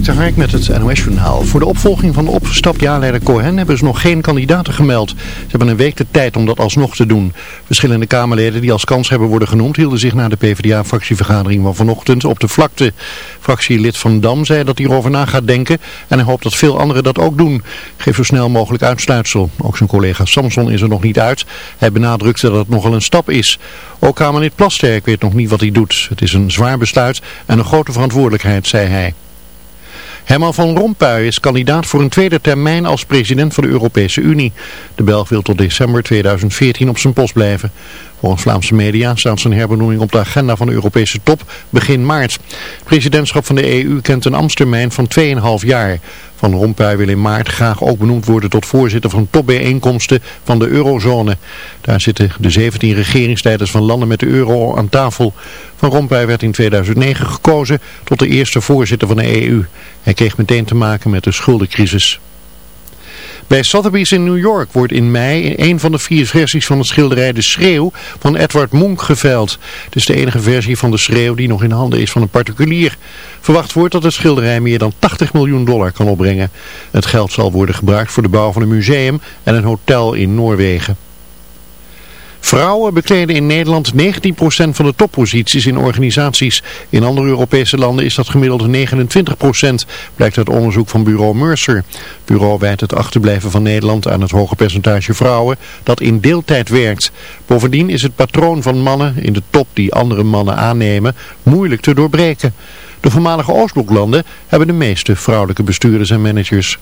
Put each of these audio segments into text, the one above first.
Dik met het NOS-journaal. Voor de opvolging van de opgestapt jaarleider Cohen hebben ze nog geen kandidaten gemeld. Ze hebben een week de tijd om dat alsnog te doen. Verschillende Kamerleden die als kans hebben worden genoemd hielden zich na de PvdA-fractievergadering van vanochtend op de vlakte. Fractielid Van Dam zei dat hij erover na gaat denken en hij hoopt dat veel anderen dat ook doen. Geef zo snel mogelijk uitsluitsel. Ook zijn collega Samson is er nog niet uit. Hij benadrukte dat het nogal een stap is. Ook Kamerlid Plasterk weet nog niet wat hij doet. Het is een zwaar besluit en een grote verantwoordelijkheid, zei hij. Herman van Rompuy is kandidaat voor een tweede termijn als president van de Europese Unie. De Belg wil tot december 2014 op zijn post blijven. Volgens Vlaamse media staat zijn herbenoeming op de agenda van de Europese top begin maart. Het presidentschap van de EU kent een ambtstermijn van 2,5 jaar. Van Rompuy wil in maart graag ook benoemd worden tot voorzitter van topbijeenkomsten van de eurozone. Daar zitten de 17 regeringsleiders van landen met de euro aan tafel. Van Rompuy werd in 2009 gekozen tot de eerste voorzitter van de EU. Hij kreeg meteen te maken met de schuldencrisis. Bij Sotheby's in New York wordt in mei een van de vier versies van het schilderij De Schreeuw van Edward Munch geveild. Het is de enige versie van De Schreeuw die nog in handen is van een particulier. Verwacht wordt dat het schilderij meer dan 80 miljoen dollar kan opbrengen. Het geld zal worden gebruikt voor de bouw van een museum en een hotel in Noorwegen. Vrouwen bekleden in Nederland 19% van de topposities in organisaties. In andere Europese landen is dat gemiddeld 29%, blijkt uit onderzoek van bureau Mercer. Het bureau wijt het achterblijven van Nederland aan het hoge percentage vrouwen dat in deeltijd werkt. Bovendien is het patroon van mannen in de top die andere mannen aannemen moeilijk te doorbreken. De voormalige Oostbloklanden hebben de meeste vrouwelijke bestuurders en managers.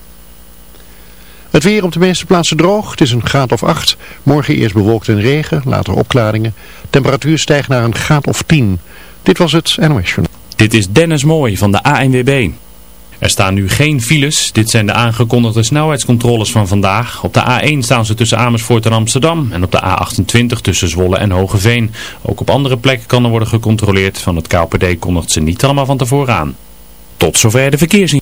Het weer op de meeste plaatsen droog. Het is een graad of 8. Morgen eerst bewolkt en regen, later opklaringen. Temperatuur stijgt naar een graad of 10. Dit was het NOS Dit is Dennis Mooij van de ANWB. Er staan nu geen files. Dit zijn de aangekondigde snelheidscontroles van vandaag. Op de A1 staan ze tussen Amersfoort en Amsterdam. En op de A28 tussen Zwolle en Hogeveen. Ook op andere plekken kan er worden gecontroleerd. Van het KPD kondigt ze niet allemaal van tevoren aan. Tot zover de verkeersin.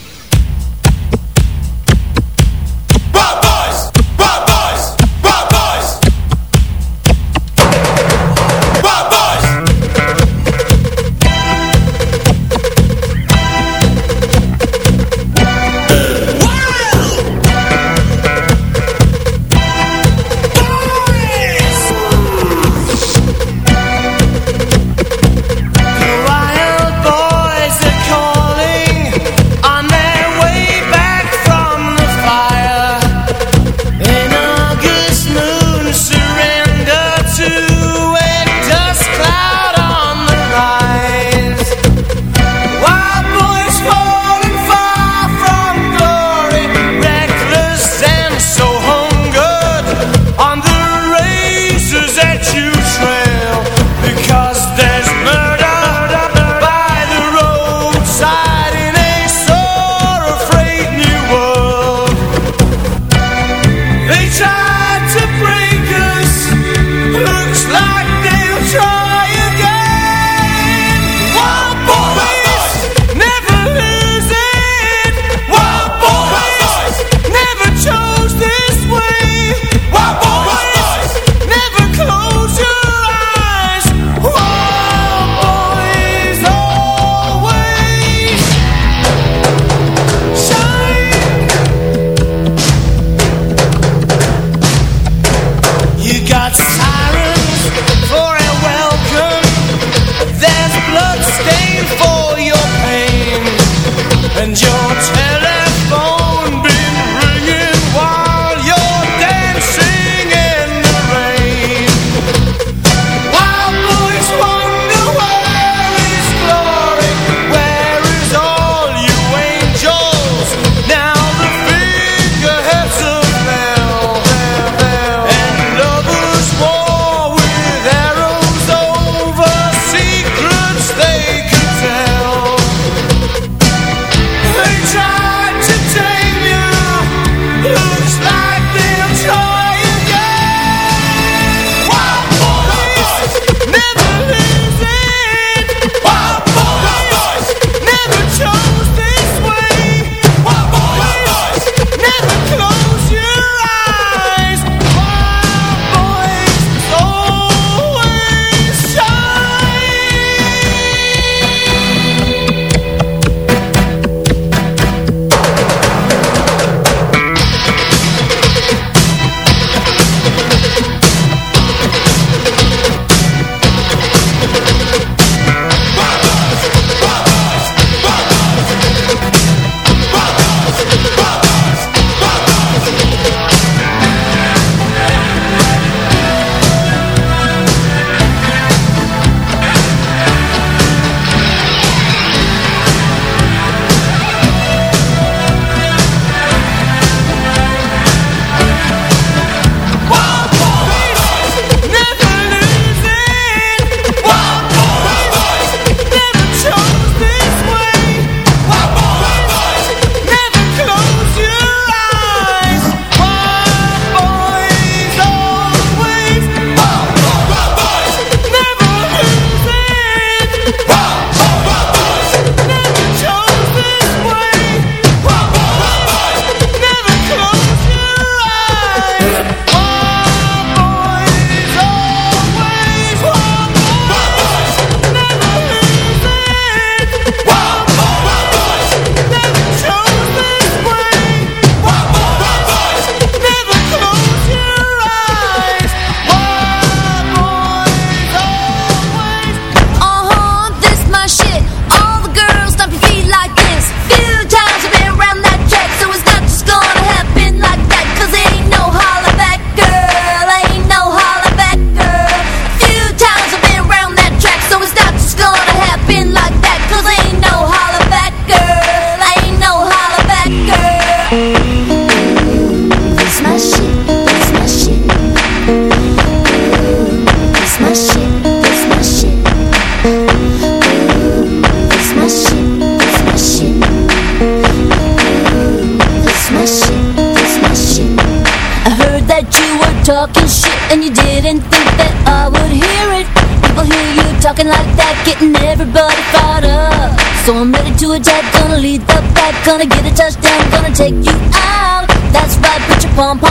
gonna get a touchdown, gonna take you out. That's right, put your pom pom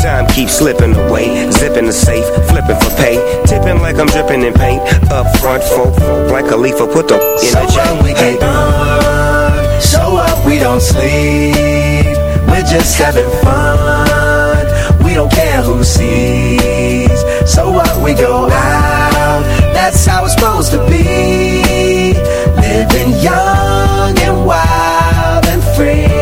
Time keeps slipping away. Zipping the safe, flipping for pay. Tipping like I'm dripping in paint. Up front, folk, like a leaf, put the in So the chain. we get drunk, so what we don't sleep. We're just having fun, we don't care who sees. So what we go out, that's how it's supposed to be. Living young and wild and free.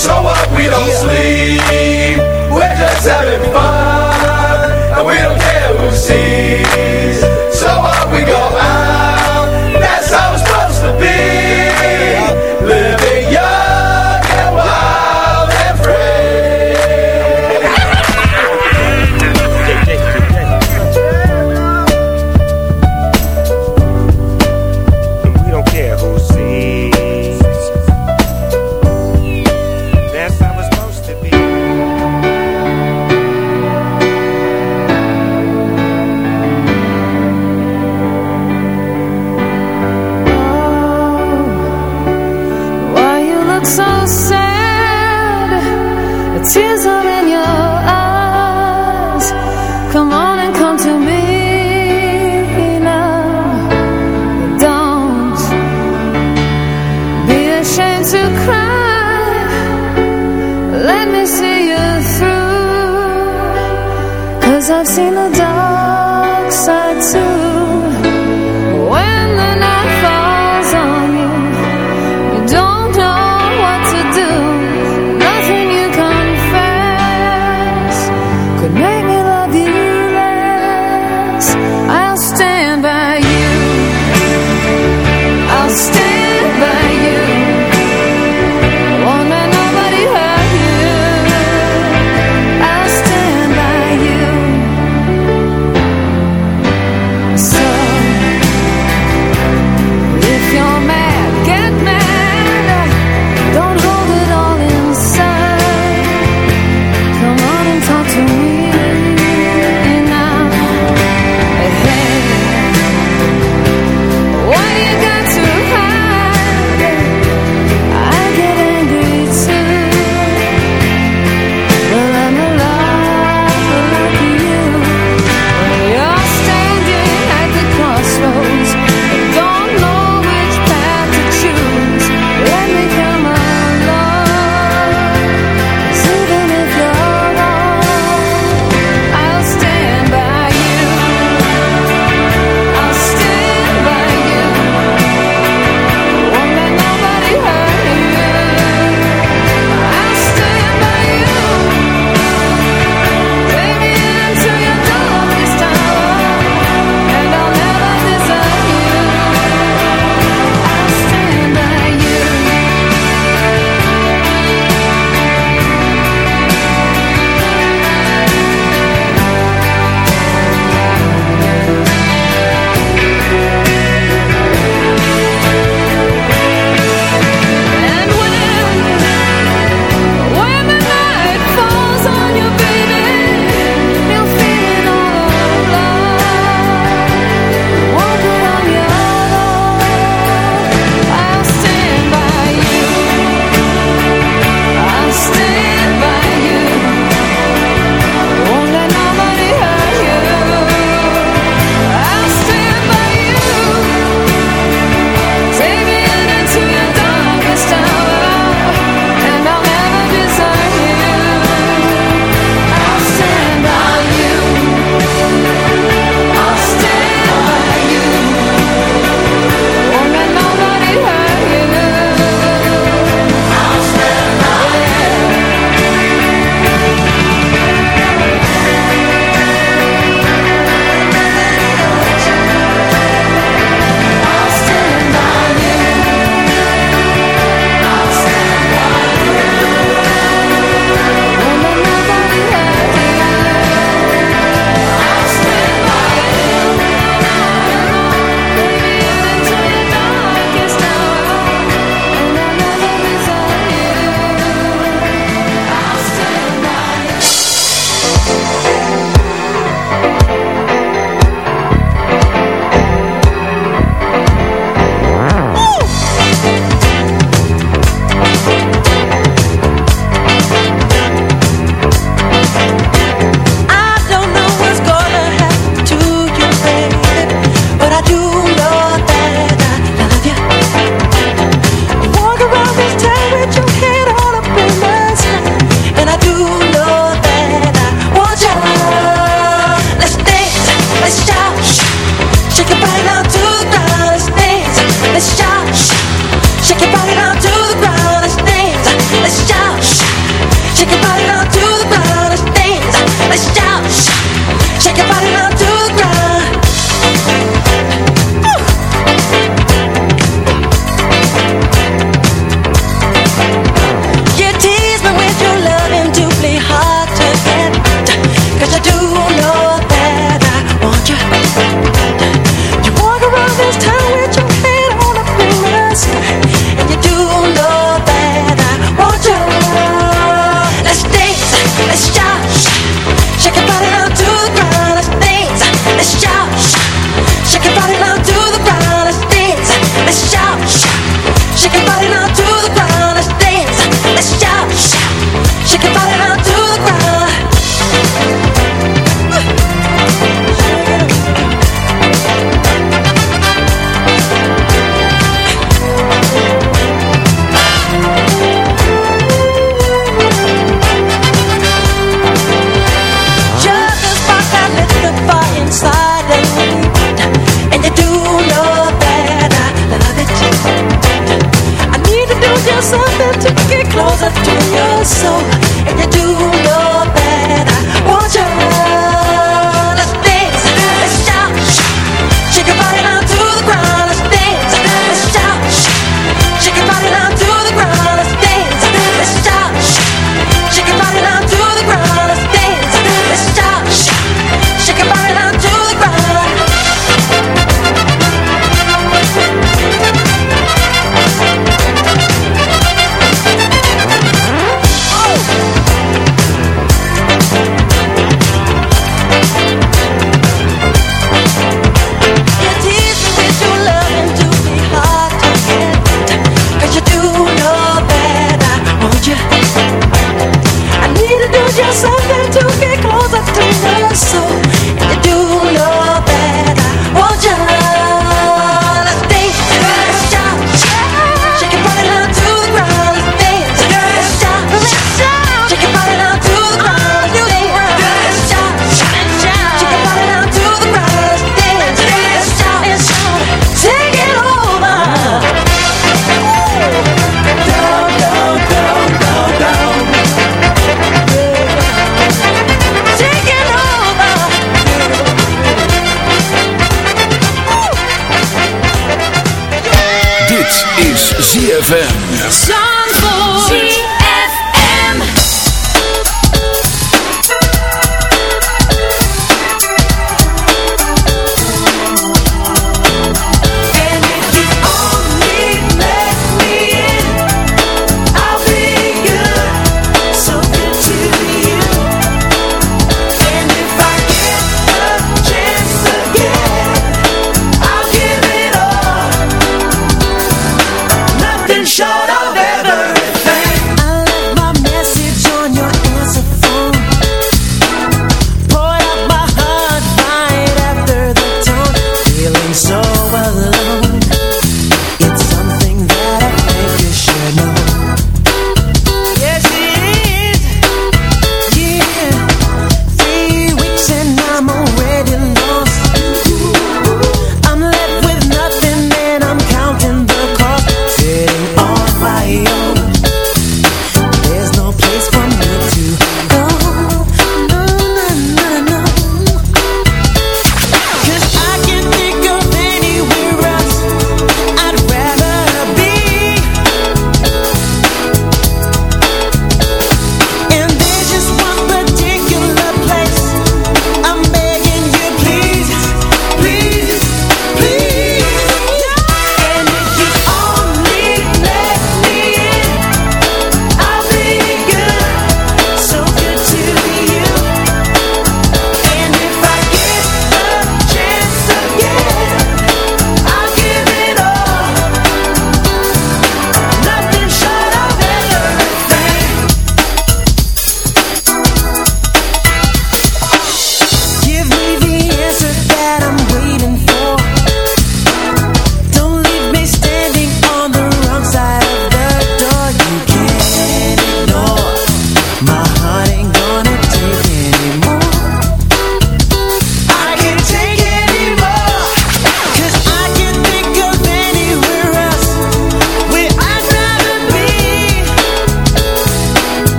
so what we don't sleep. We're just having fun, and we don't care who sees. So what we go out, that's how it's supposed to be. Tears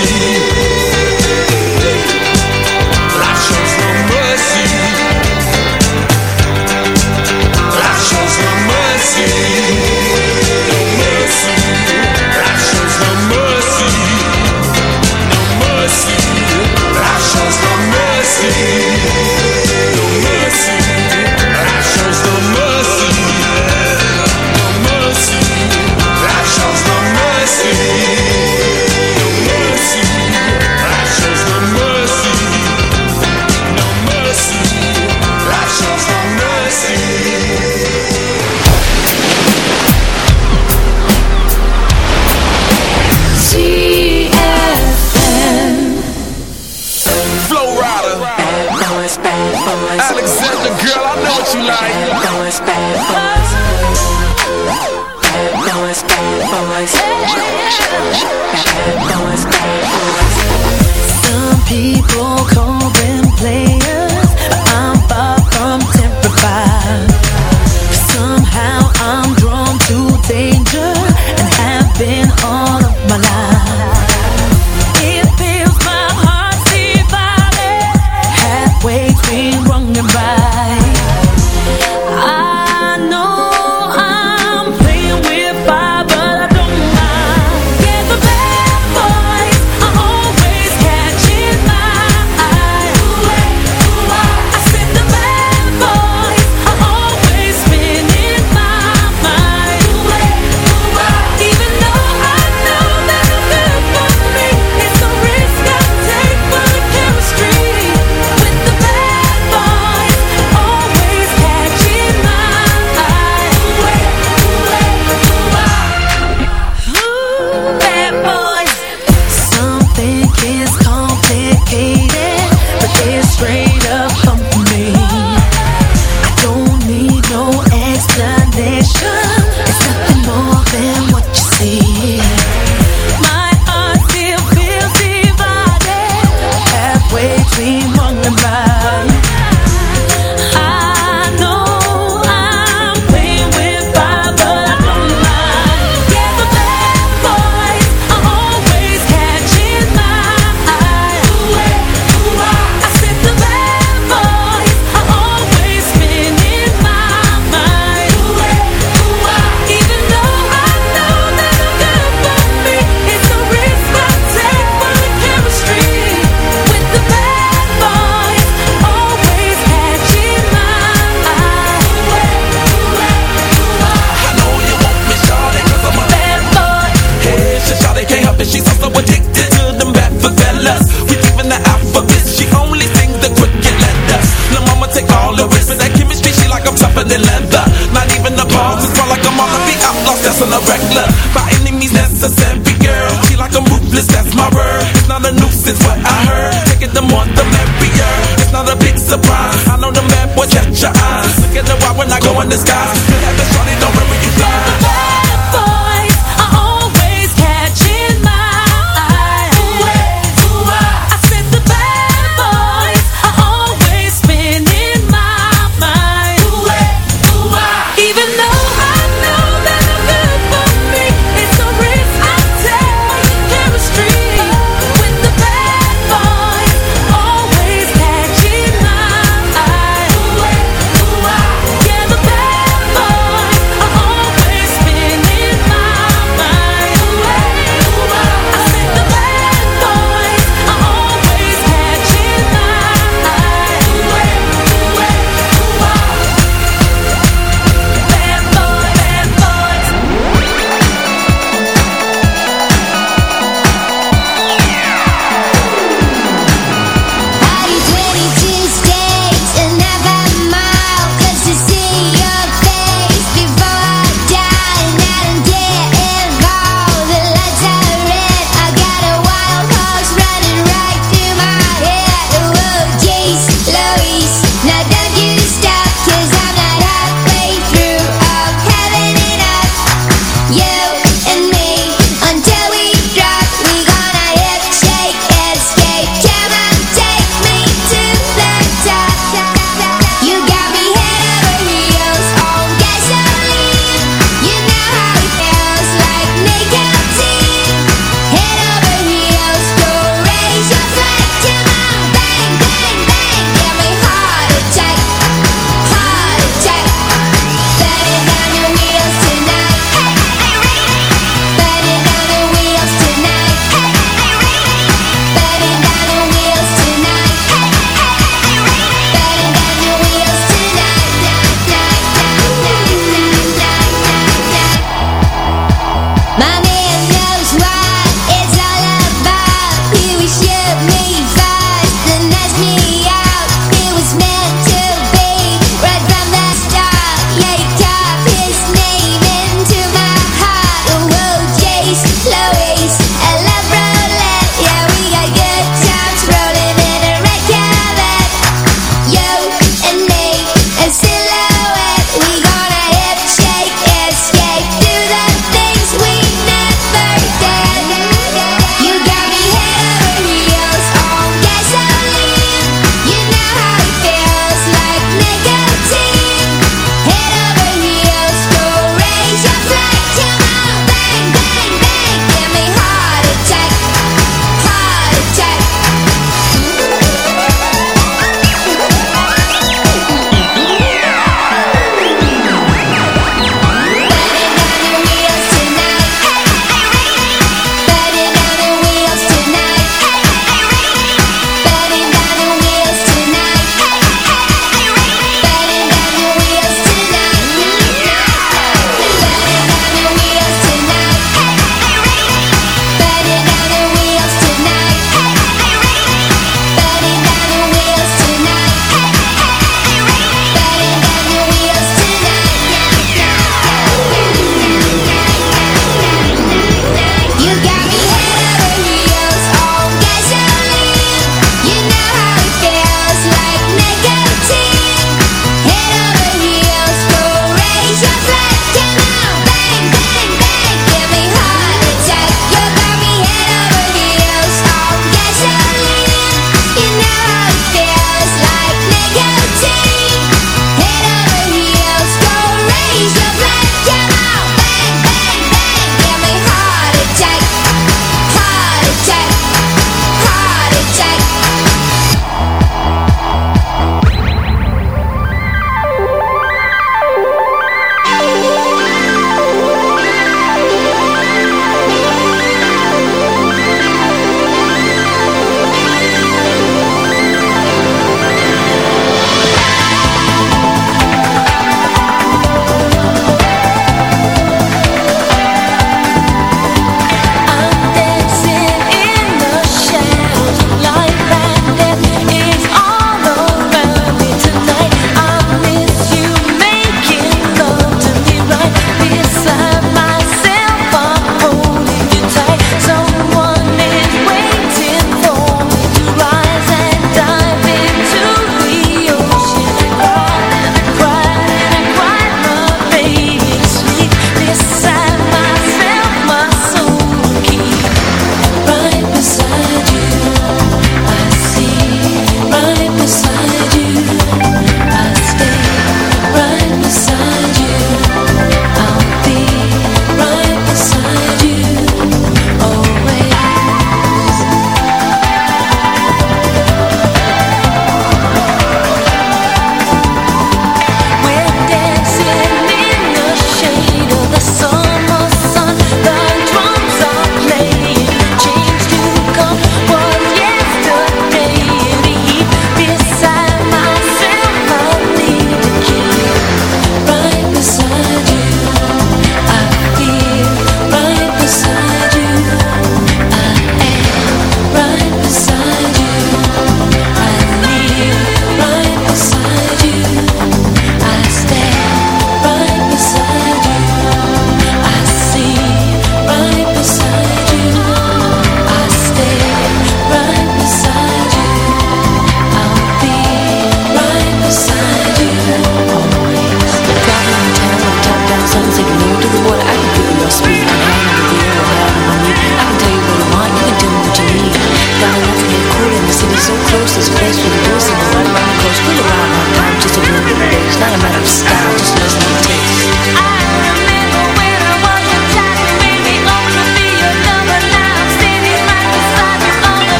Mercy. Alexander, girl, I know what you like. Bad boys, bad boys, bad boys, bad boys. Some people call them players, By any means necessary, girl. She like I'm ruthless, that's my word. It's not a nuisance, what I heard. Take it the more, the merrier. It's not a big surprise. I know the bad boys catch your eyes. Look at the wild when I go in the sky. Still have the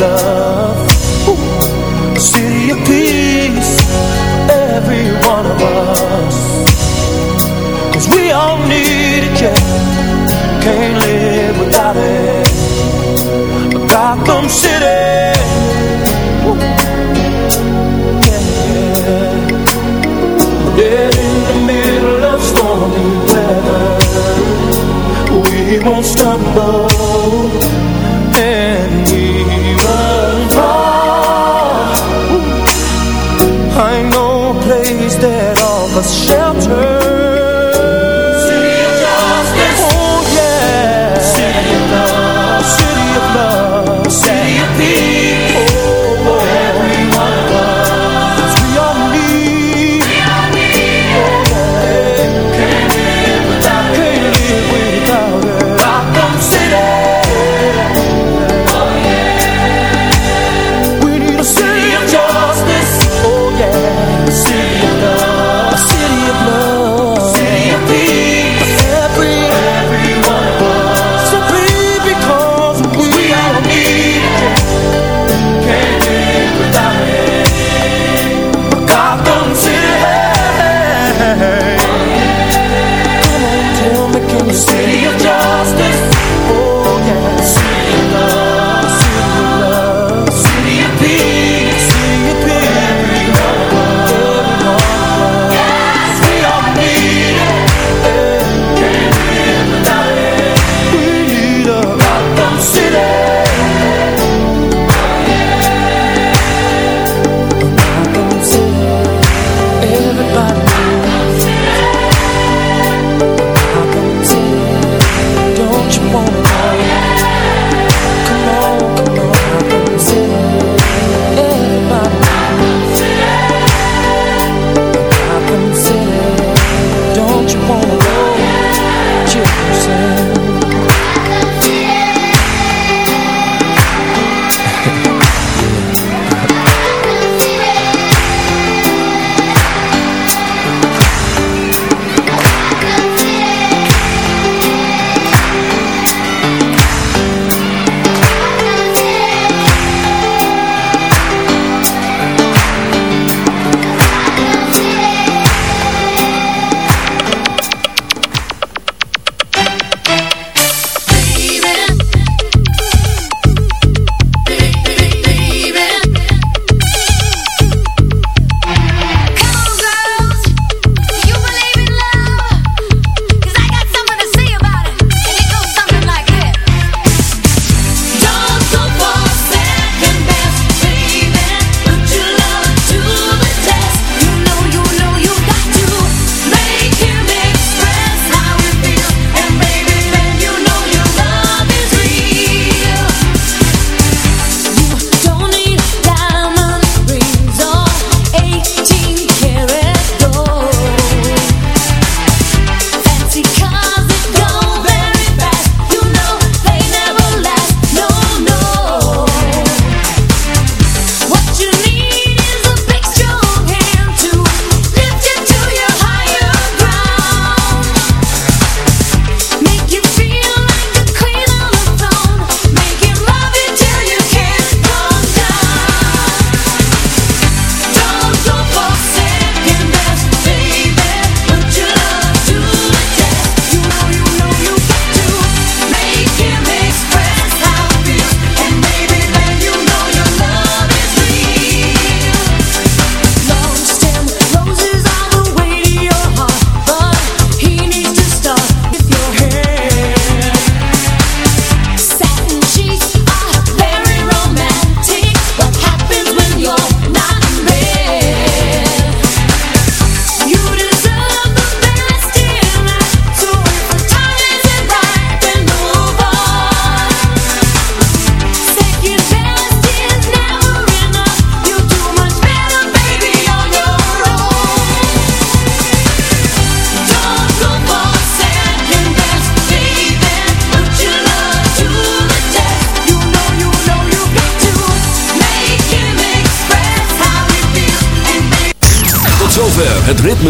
love. City of peace Every one of we all need it, Can't live without it. Gotham City. Yeah in the middle of stormy weather. We won't stumble shelter.